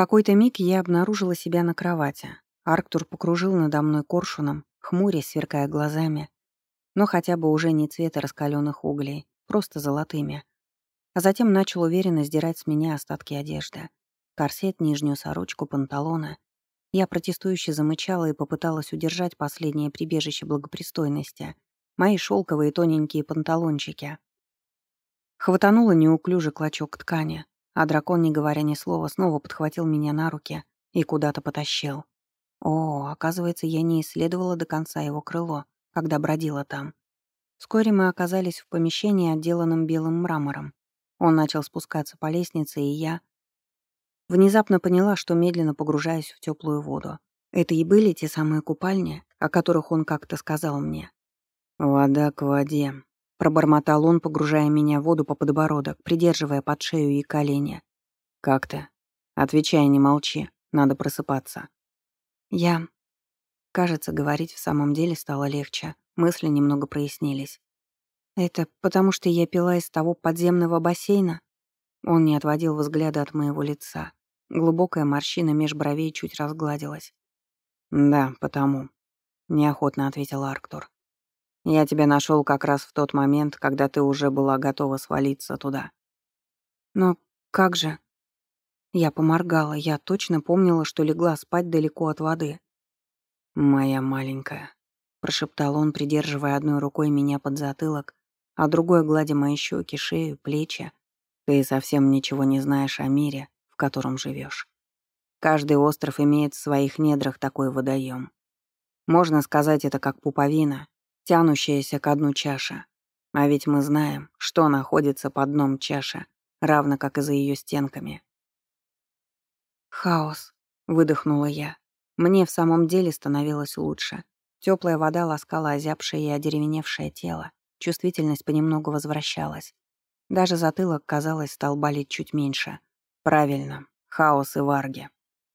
какой-то миг я обнаружила себя на кровати. Арктур покружил надо мной коршуном, хмурясь, сверкая глазами, но хотя бы уже не цвета раскаленных углей, просто золотыми. А затем начал уверенно сдирать с меня остатки одежды. Корсет, нижнюю сорочку, панталоны. Я протестующе замычала и попыталась удержать последнее прибежище благопристойности. Мои шелковые тоненькие панталончики. Хватанула неуклюже клочок ткани, а дракон, не говоря ни слова, снова подхватил меня на руки и куда-то потащил. О, оказывается, я не исследовала до конца его крыло, когда бродила там. Вскоре мы оказались в помещении, отделанном белым мрамором. Он начал спускаться по лестнице, и я внезапно поняла, что медленно погружаюсь в теплую воду. Это и были те самые купальни, о которых он как-то сказал мне. «Вода к воде», — пробормотал он, погружая меня в воду по подбородок, придерживая под шею и колени. «Как ты? Отвечай, не молчи, надо просыпаться». Я... Кажется, говорить в самом деле стало легче, мысли немного прояснились. «Это потому, что я пила из того подземного бассейна?» Он не отводил взгляда от моего лица. Глубокая морщина меж бровей чуть разгладилась. «Да, потому», — неохотно ответил Арктур. «Я тебя нашел как раз в тот момент, когда ты уже была готова свалиться туда». «Но как же?» Я поморгала, я точно помнила, что легла спать далеко от воды. «Моя маленькая», — прошептал он, придерживая одной рукой меня под затылок, а другой гладя мои щеки, шею, плечи. «Ты совсем ничего не знаешь о мире, в котором живешь. Каждый остров имеет в своих недрах такой водоем. Можно сказать это как пуповина, тянущаяся к дну чаши. А ведь мы знаем, что находится под дном чаши, равно как и за ее стенками. «Хаос», — выдохнула я. Мне в самом деле становилось лучше. Теплая вода ласкала озябшее и одеревеневшее тело. Чувствительность понемногу возвращалась. Даже затылок, казалось, стал болеть чуть меньше. Правильно, хаос и варги.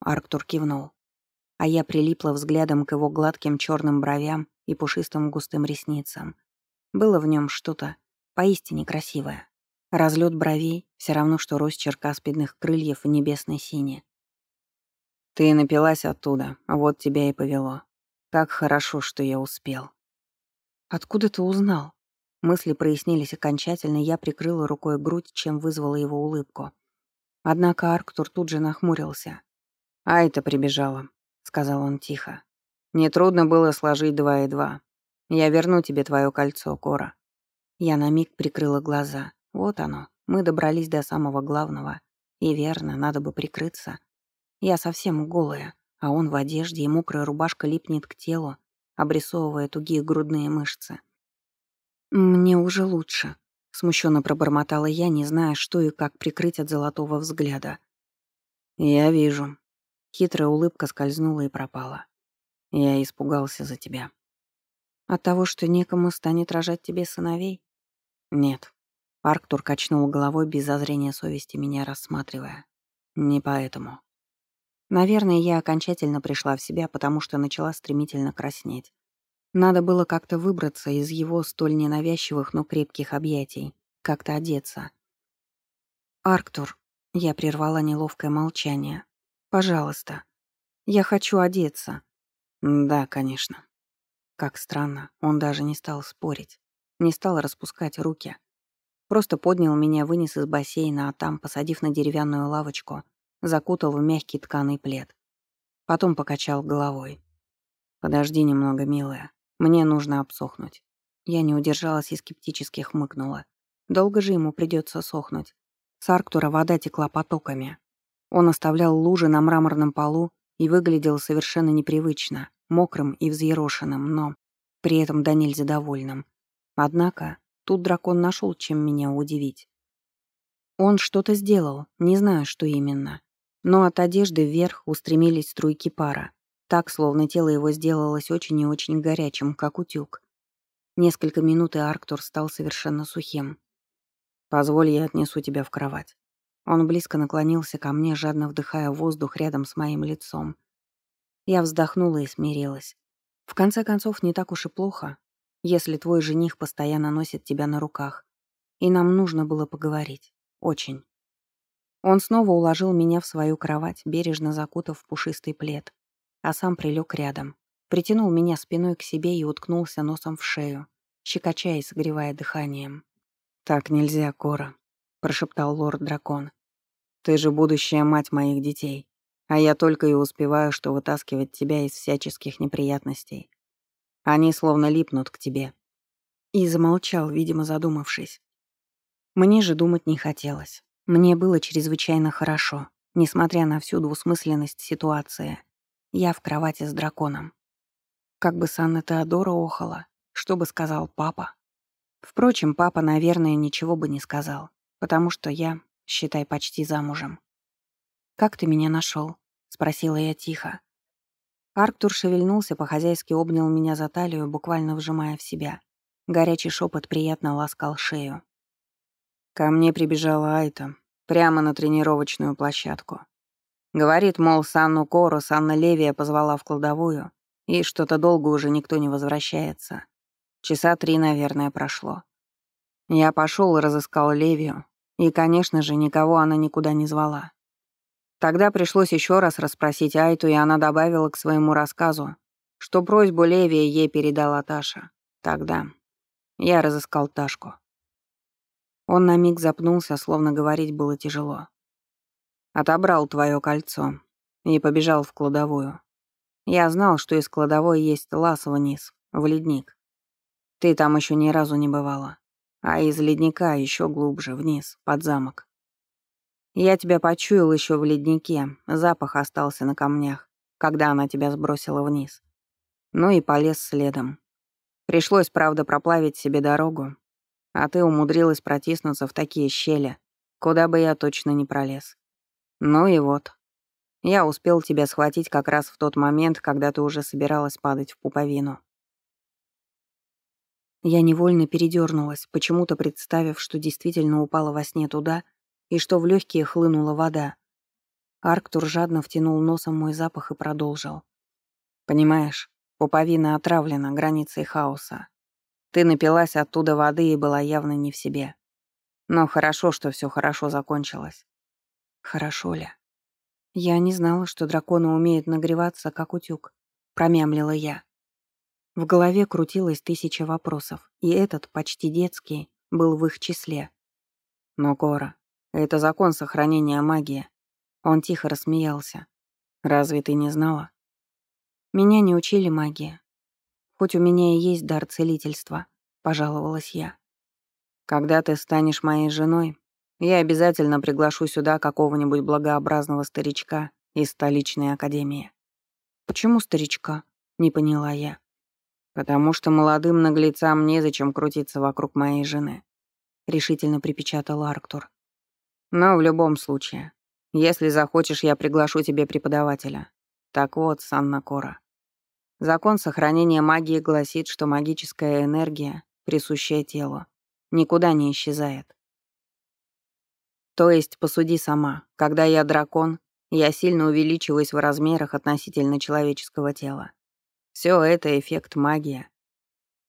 Арктур кивнул. А я прилипла взглядом к его гладким черным бровям и пушистым густым ресницам. Было в нем что-то поистине красивое. Разлет бровей — все равно, что росчерк аспидных крыльев в небесной сине. Ты напилась оттуда, вот тебя и повело. Как хорошо, что я успел. Откуда ты узнал? Мысли прояснились окончательно, я прикрыла рукой грудь, чем вызвала его улыбку. Однако Арктур тут же нахмурился. «А это прибежала», — сказал он тихо. «Нетрудно было сложить два и два. Я верну тебе твое кольцо, Кора». Я на миг прикрыла глаза. Вот оно, мы добрались до самого главного. И верно, надо бы прикрыться. Я совсем голая, а он в одежде, и мокрая рубашка липнет к телу, обрисовывая тугие грудные мышцы. «Мне уже лучше», — смущенно пробормотала я, не зная, что и как прикрыть от золотого взгляда. «Я вижу». Хитрая улыбка скользнула и пропала. «Я испугался за тебя». «От того, что некому станет рожать тебе сыновей?» «Нет». Арктур качнул головой без зазрения совести, меня рассматривая. «Не поэтому». Наверное, я окончательно пришла в себя, потому что начала стремительно краснеть. Надо было как-то выбраться из его столь ненавязчивых, но крепких объятий, как-то одеться. «Арктур», — я прервала неловкое молчание, — «пожалуйста, я хочу одеться». «Да, конечно». Как странно, он даже не стал спорить, не стал распускать руки. Просто поднял меня, вынес из бассейна, а там, посадив на деревянную лавочку, закутал в мягкий тканый плед. Потом покачал головой. «Подожди немного, милая. Мне нужно обсохнуть». Я не удержалась и скептически хмыкнула. Долго же ему придется сохнуть. С Арктура вода текла потоками. Он оставлял лужи на мраморном полу и выглядел совершенно непривычно, мокрым и взъерошенным, но при этом до нельзя довольным. Однако тут дракон нашел, чем меня удивить. Он что-то сделал, не знаю, что именно. Но от одежды вверх устремились струйки пара, так, словно тело его сделалось очень и очень горячим, как утюг. Несколько минут, и Арктур стал совершенно сухим. «Позволь, я отнесу тебя в кровать». Он близко наклонился ко мне, жадно вдыхая воздух рядом с моим лицом. Я вздохнула и смирилась. В конце концов, не так уж и плохо, если твой жених постоянно носит тебя на руках. И нам нужно было поговорить. Очень. Он снова уложил меня в свою кровать, бережно закутав в пушистый плед, а сам прилег рядом, притянул меня спиной к себе и уткнулся носом в шею, щекоча и согревая дыханием. «Так нельзя, Кора», — прошептал лорд-дракон. «Ты же будущая мать моих детей, а я только и успеваю, что вытаскивать тебя из всяческих неприятностей. Они словно липнут к тебе». И замолчал, видимо, задумавшись. Мне же думать не хотелось. Мне было чрезвычайно хорошо, несмотря на всю двусмысленность ситуации. Я в кровати с драконом. Как бы Санна Теодора охала, что бы сказал папа? Впрочем, папа, наверное, ничего бы не сказал, потому что я, считай, почти замужем. «Как ты меня нашел? спросила я тихо. Арктур шевельнулся, по-хозяйски обнял меня за талию, буквально вжимая в себя. Горячий шепот приятно ласкал шею. Ко мне прибежала Айта, прямо на тренировочную площадку. Говорит, мол, Санну Кору Санна Левия позвала в кладовую, и что-то долго уже никто не возвращается. Часа три, наверное, прошло. Я пошел и разыскал Левию, и, конечно же, никого она никуда не звала. Тогда пришлось еще раз расспросить Айту, и она добавила к своему рассказу, что просьбу Левия ей передала Таша. Тогда я разыскал Ташку. Он на миг запнулся, словно говорить было тяжело. Отобрал твое кольцо и побежал в кладовую. Я знал, что из кладовой есть лаз вниз, в ледник. Ты там еще ни разу не бывала. А из ледника еще глубже, вниз, под замок. Я тебя почуял еще в леднике, запах остался на камнях, когда она тебя сбросила вниз. Ну и полез следом. Пришлось, правда, проплавить себе дорогу, а ты умудрилась протиснуться в такие щели, куда бы я точно не пролез. Ну и вот. Я успел тебя схватить как раз в тот момент, когда ты уже собиралась падать в пуповину. Я невольно передернулась, почему-то представив, что действительно упала во сне туда, и что в легкие хлынула вода. Арктур жадно втянул носом мой запах и продолжил. «Понимаешь, пуповина отравлена границей хаоса. Ты напилась оттуда воды и была явно не в себе. Но хорошо, что все хорошо закончилось. Хорошо ли? Я не знала, что драконы умеют нагреваться, как утюг. Промямлила я. В голове крутилось тысяча вопросов, и этот, почти детский, был в их числе. Но, Кора, это закон сохранения магии. Он тихо рассмеялся. Разве ты не знала? Меня не учили магии. Хоть у меня и есть дар целительства, пожаловалась я. Когда ты станешь моей женой, я обязательно приглашу сюда какого-нибудь благообразного старичка из столичной академии. Почему старичка? Не поняла я. Потому что молодым наглецам незачем крутиться вокруг моей жены, решительно припечатал Арктур. Но в любом случае, если захочешь, я приглашу тебе преподавателя. Так вот, Санна Кора. Закон сохранения магии гласит, что магическая энергия, присущая телу, никуда не исчезает. То есть, посуди сама, когда я дракон, я сильно увеличиваюсь в размерах относительно человеческого тела. Все это эффект магии.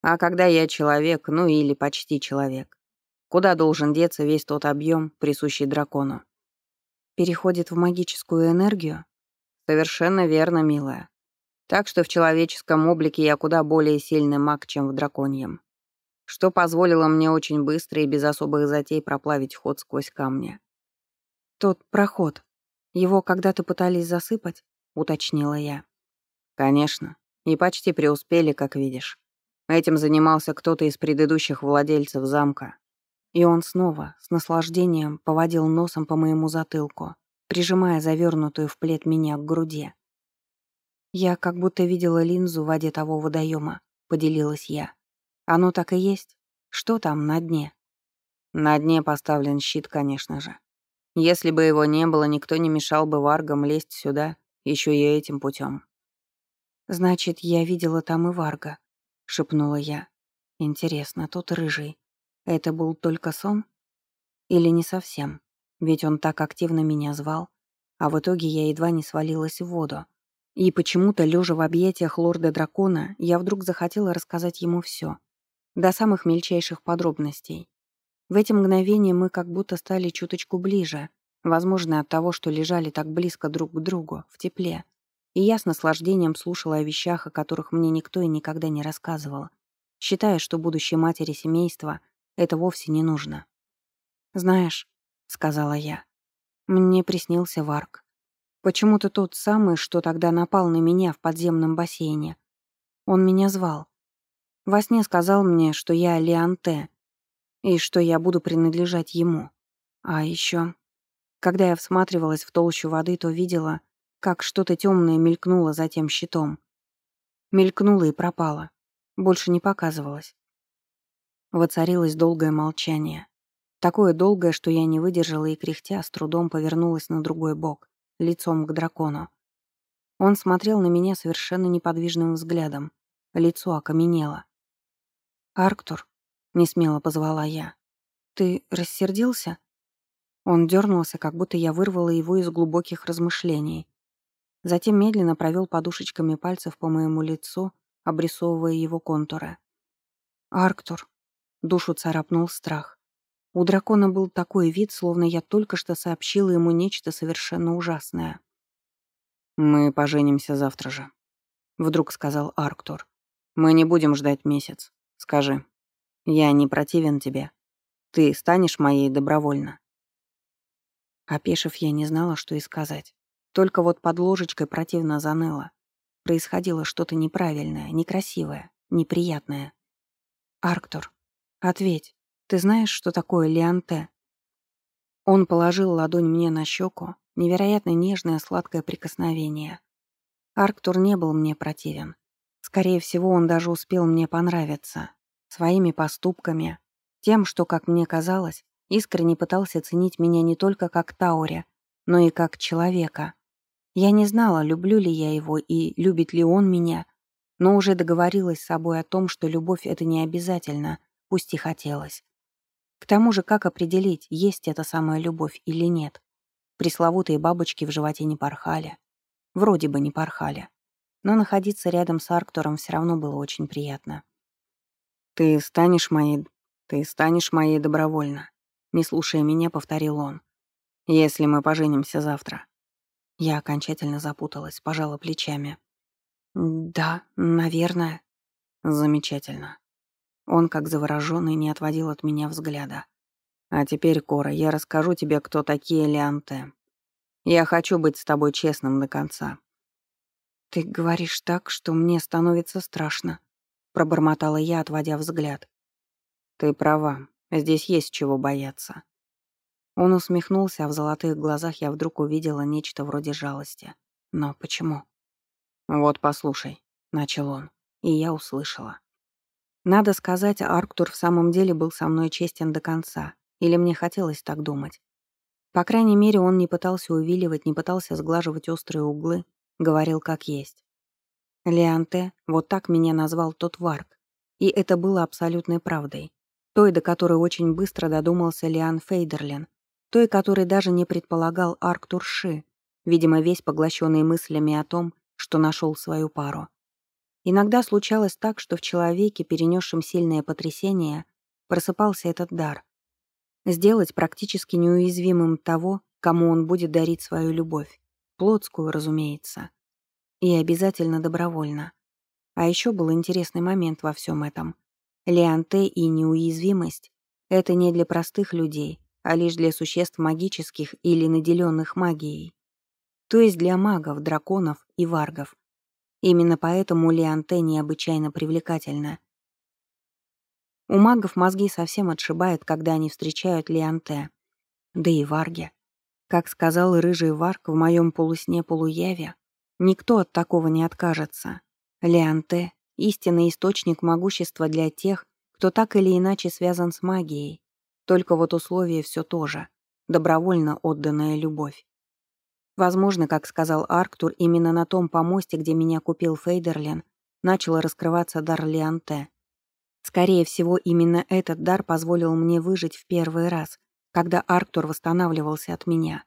А когда я человек, ну или почти человек, Куда должен деться весь тот объем, присущий дракону? Переходит в магическую энергию? Совершенно верно, милая. Так что в человеческом облике я куда более сильный маг, чем в драконьем. Что позволило мне очень быстро и без особых затей проплавить ход сквозь камни. Тот проход. Его когда-то пытались засыпать, уточнила я. Конечно. И почти преуспели, как видишь. Этим занимался кто-то из предыдущих владельцев замка. И он снова, с наслаждением, поводил носом по моему затылку, прижимая завернутую в плед меня к груди. «Я как будто видела линзу в воде того водоема», — поделилась я. «Оно так и есть? Что там на дне?» На дне поставлен щит, конечно же. Если бы его не было, никто не мешал бы варгам лезть сюда, еще и этим путем. «Значит, я видела там и варга», — шепнула я. «Интересно, тут рыжий. Это был только сон? Или не совсем? Ведь он так активно меня звал, а в итоге я едва не свалилась в воду. И почему-то, лежа в объятиях лорда-дракона, я вдруг захотела рассказать ему все, до самых мельчайших подробностей. В эти мгновения мы как будто стали чуточку ближе, Возможно, от того, что лежали так близко друг к другу, в тепле. И я с наслаждением слушала о вещах, о которых мне никто и никогда не рассказывал, считая, что будущей матери семейства это вовсе не нужно. «Знаешь», — сказала я, — «мне приснился Варк. Почему-то тот самый, что тогда напал на меня в подземном бассейне. Он меня звал. Во сне сказал мне, что я Леанте, и что я буду принадлежать ему. А еще, когда я всматривалась в толщу воды, то видела, как что-то темное мелькнуло за тем щитом. Мелькнуло и пропало. Больше не показывалось. Воцарилось долгое молчание. Такое долгое, что я не выдержала и кряхтя с трудом повернулась на другой бок, лицом к дракону. Он смотрел на меня совершенно неподвижным взглядом. Лицо окаменело. «Арктур», — несмело позвала я, — «ты рассердился?» Он дернулся, как будто я вырвала его из глубоких размышлений. Затем медленно провел подушечками пальцев по моему лицу, обрисовывая его контуры. «Арктур», — душу царапнул страх. У дракона был такой вид, словно я только что сообщила ему нечто совершенно ужасное. «Мы поженимся завтра же», — вдруг сказал Арктур. «Мы не будем ждать месяц. Скажи, я не противен тебе. Ты станешь моей добровольно». Опешив, я не знала, что и сказать. Только вот под ложечкой противно заныло. Происходило что-то неправильное, некрасивое, неприятное. «Арктур, ответь, ты знаешь, что такое лианте?» Он положил ладонь мне на щеку, невероятно нежное сладкое прикосновение. Арктур не был мне противен. Скорее всего, он даже успел мне понравиться. Своими поступками, тем, что, как мне казалось, искренне пытался ценить меня не только как Тауря, но и как человека. Я не знала, люблю ли я его и любит ли он меня, но уже договорилась с собой о том, что любовь — это не обязательно, пусть и хотелось. К тому же, как определить, есть эта самая любовь или нет? Пресловутые бабочки в животе не порхали. Вроде бы не порхали но находиться рядом с Арктуром все равно было очень приятно. «Ты станешь моей... Ты станешь моей добровольно», — не слушая меня, повторил он. «Если мы поженимся завтра». Я окончательно запуталась, пожала плечами. «Да, наверное». «Замечательно». Он, как заворожённый, не отводил от меня взгляда. «А теперь, Кора, я расскажу тебе, кто такие Леанте. Я хочу быть с тобой честным до конца. «Ты говоришь так, что мне становится страшно», — пробормотала я, отводя взгляд. «Ты права, здесь есть чего бояться». Он усмехнулся, а в золотых глазах я вдруг увидела нечто вроде жалости. Но почему? «Вот послушай», — начал он, и я услышала. Надо сказать, Арктур в самом деле был со мной честен до конца, или мне хотелось так думать. По крайней мере, он не пытался увиливать, не пытался сглаживать острые углы, Говорил как есть. Леанте, вот так меня назвал тот Варк. И это было абсолютной правдой. Той, до которой очень быстро додумался Лиан Фейдерлин. Той, который даже не предполагал Арктур Ши, видимо, весь поглощенный мыслями о том, что нашел свою пару. Иногда случалось так, что в человеке, перенесшем сильное потрясение, просыпался этот дар. Сделать практически неуязвимым того, кому он будет дарить свою любовь. Плотскую, разумеется. И обязательно добровольно. А еще был интересный момент во всем этом. Леанте и неуязвимость — это не для простых людей, а лишь для существ магических или наделенных магией. То есть для магов, драконов и варгов. Именно поэтому Леанте необычайно привлекательна. У магов мозги совсем отшибают, когда они встречают Леанте. Да и варги. Как сказал рыжий варк в моем полусне-полуяве, никто от такого не откажется. Леанте — истинный источник могущества для тех, кто так или иначе связан с магией. Только вот условие все то же — добровольно отданная любовь. Возможно, как сказал Арктур, именно на том помосте, где меня купил Фейдерлин, начал раскрываться дар Леанте. Скорее всего, именно этот дар позволил мне выжить в первый раз, когда Арктур восстанавливался от меня.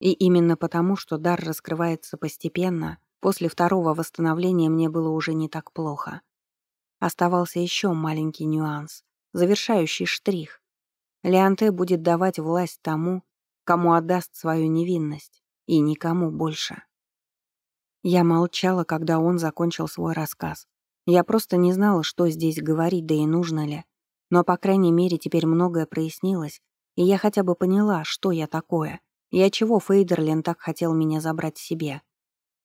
И именно потому, что дар раскрывается постепенно, после второго восстановления мне было уже не так плохо. Оставался еще маленький нюанс, завершающий штрих. Леонте будет давать власть тому, кому отдаст свою невинность, и никому больше. Я молчала, когда он закончил свой рассказ. Я просто не знала, что здесь говорить, да и нужно ли. Но, по крайней мере, теперь многое прояснилось, и я хотя бы поняла, что я такое, и отчего Фейдерлин так хотел меня забрать себе.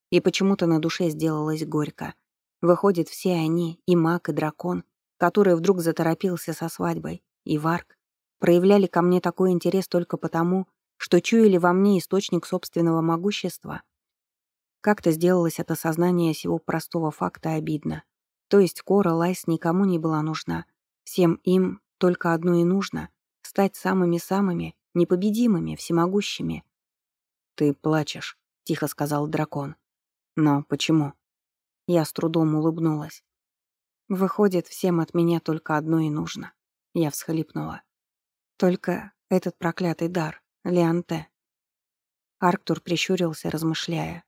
И почему-то на душе сделалось горько. Выходит, все они, и маг, и дракон, который вдруг заторопился со свадьбой, и Варк, проявляли ко мне такой интерес только потому, что чуяли во мне источник собственного могущества. Как-то сделалось это сознание сего простого факта обидно. То есть Кора Лайс никому не была нужна. Всем им только одно и нужно — стать самыми-самыми, непобедимыми, всемогущими. «Ты плачешь», — тихо сказал дракон. «Но почему?» Я с трудом улыбнулась. Выходит, всем от меня только одно и нужно. Я всхлипнула. Только этот проклятый дар, Леанте. Арктур прищурился, размышляя.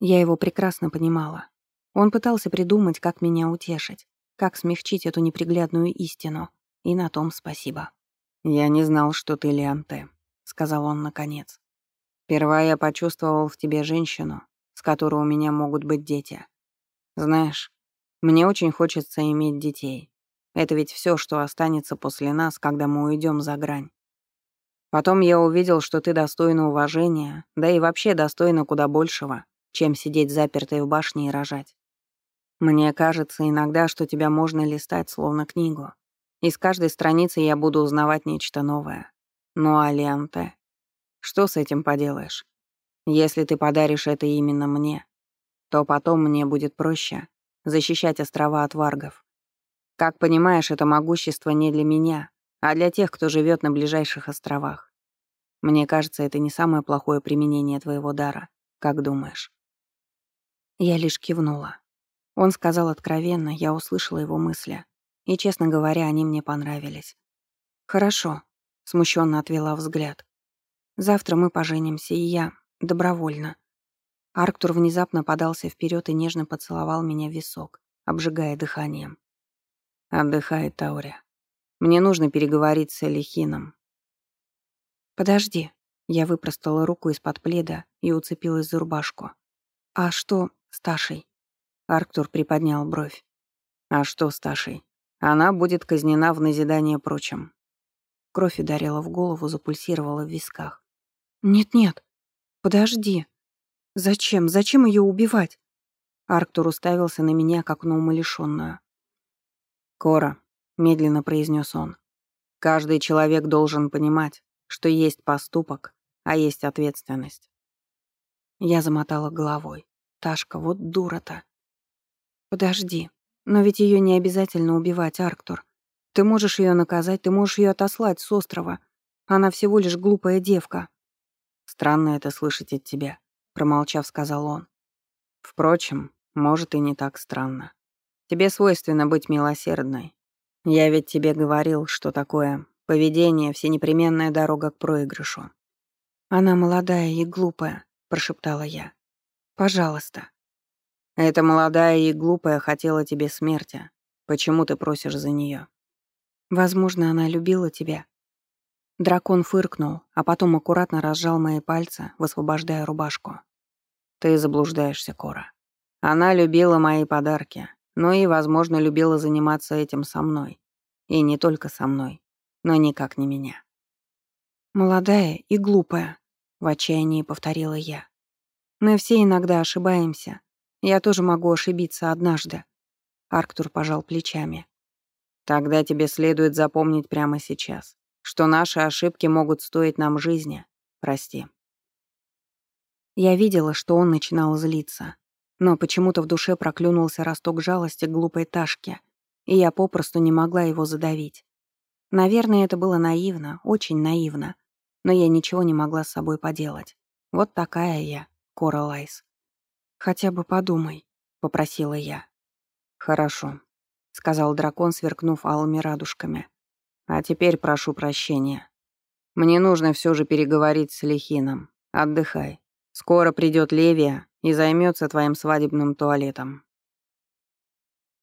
Я его прекрасно понимала. Он пытался придумать, как меня утешить, как смягчить эту неприглядную истину. И на том спасибо. «Я не знал, что ты Лианте», — сказал он наконец. «Сперва я почувствовал в тебе женщину, с которой у меня могут быть дети. Знаешь, мне очень хочется иметь детей. Это ведь все, что останется после нас, когда мы уйдем за грань. Потом я увидел, что ты достойна уважения, да и вообще достойна куда большего, чем сидеть запертой в башне и рожать. Мне кажется иногда, что тебя можно листать словно книгу. И с каждой страницы я буду узнавать нечто новое. Ну а Ленте? Что с этим поделаешь? Если ты подаришь это именно мне, то потом мне будет проще защищать острова от варгов. Как понимаешь, это могущество не для меня, а для тех, кто живет на ближайших островах. Мне кажется, это не самое плохое применение твоего дара. Как думаешь? Я лишь кивнула. Он сказал откровенно, я услышала его мысли. И, честно говоря, они мне понравились. «Хорошо», — смущенно отвела взгляд. «Завтра мы поженимся, и я добровольно». Арктур внезапно подался вперед и нежно поцеловал меня в висок, обжигая дыханием. «Отдыхай, Тауря. Мне нужно переговорить с Элихином». «Подожди». Я выпростала руку из-под пледа и уцепилась за рубашку. «А что с Ташей?» Арктур приподнял бровь. «А что с Ташей? Она будет казнена в назидание прочим». Кровь ударила в голову, запульсировала в висках. «Нет-нет, подожди. Зачем? Зачем ее убивать?» Арктур уставился на меня, как на умалишенную. «Кора», — медленно произнес он, — «каждый человек должен понимать, что есть поступок, а есть ответственность». Я замотала головой. Ташка, вот дура-то. Подожди, но ведь ее не обязательно убивать, Арктур. Ты можешь ее наказать, ты можешь ее отослать с острова. Она всего лишь глупая девка. Странно это слышать от тебя, промолчав, сказал он. Впрочем, может и не так странно. Тебе свойственно быть милосердной. Я ведь тебе говорил, что такое поведение — всенепременная дорога к проигрышу. Она молодая и глупая, прошептала я. Пожалуйста. Эта молодая и глупая хотела тебе смерти. Почему ты просишь за нее? Возможно, она любила тебя. Дракон фыркнул, а потом аккуратно разжал мои пальцы, высвобождая рубашку. Ты заблуждаешься, Кора. Она любила мои подарки, но и, возможно, любила заниматься этим со мной. И не только со мной, но никак не меня. «Молодая и глупая», — в отчаянии повторила я. «Мы все иногда ошибаемся, я тоже могу ошибиться однажды. Арктур пожал плечами. Тогда тебе следует запомнить прямо сейчас, что наши ошибки могут стоить нам жизни. Прости. Я видела, что он начинал злиться, но почему-то в душе проклюнулся росток жалости к глупой Ташке, и я попросту не могла его задавить. Наверное, это было наивно, очень наивно, но я ничего не могла с собой поделать. Вот такая я, Кора Лайс. «Хотя бы подумай», — попросила я. «Хорошо», — сказал дракон, сверкнув алыми радужками. «А теперь прошу прощения. Мне нужно все же переговорить с Лихином. Отдыхай. Скоро придет Левия и займется твоим свадебным туалетом».